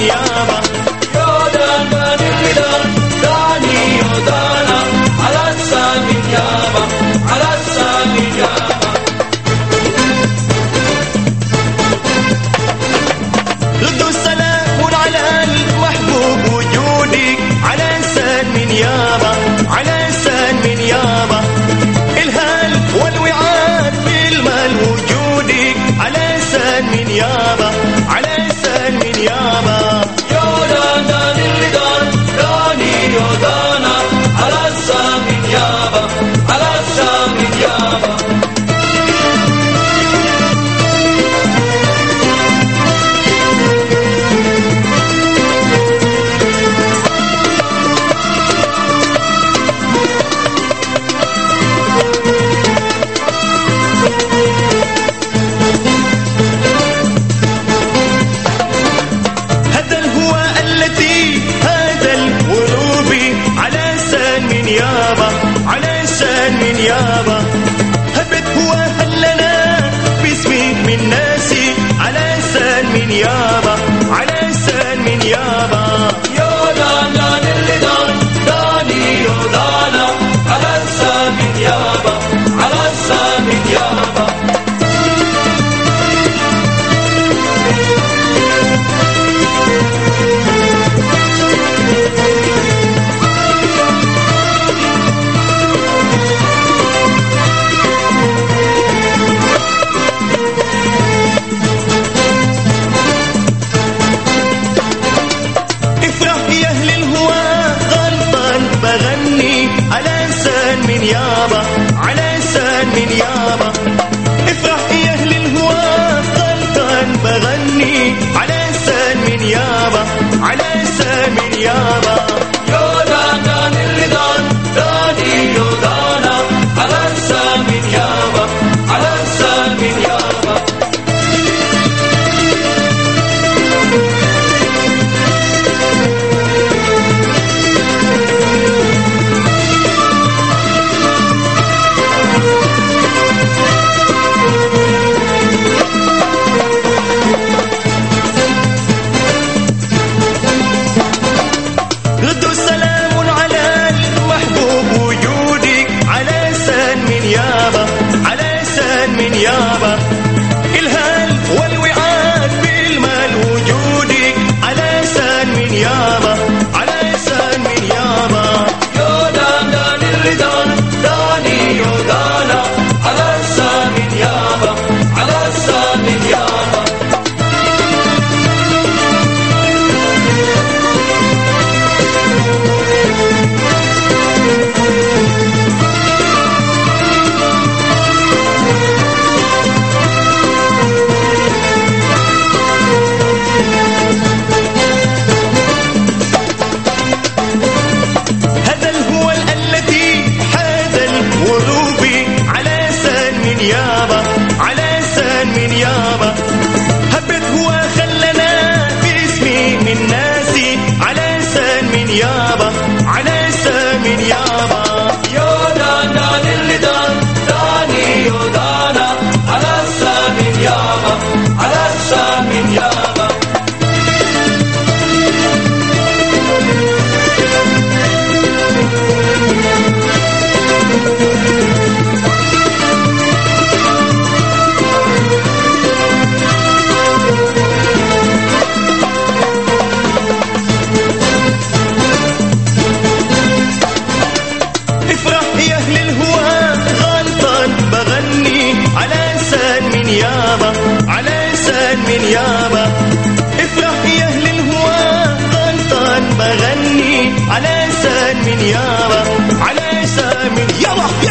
दुनिया من يابا على السلم يابا. الحرارة افرح يا أهل الهوى غلطان بغني على لسان يابا على لسان يابا. الغيابة افرح يا أهل الهوى غنطان بغني على لسان من يابا على لسان من يابا.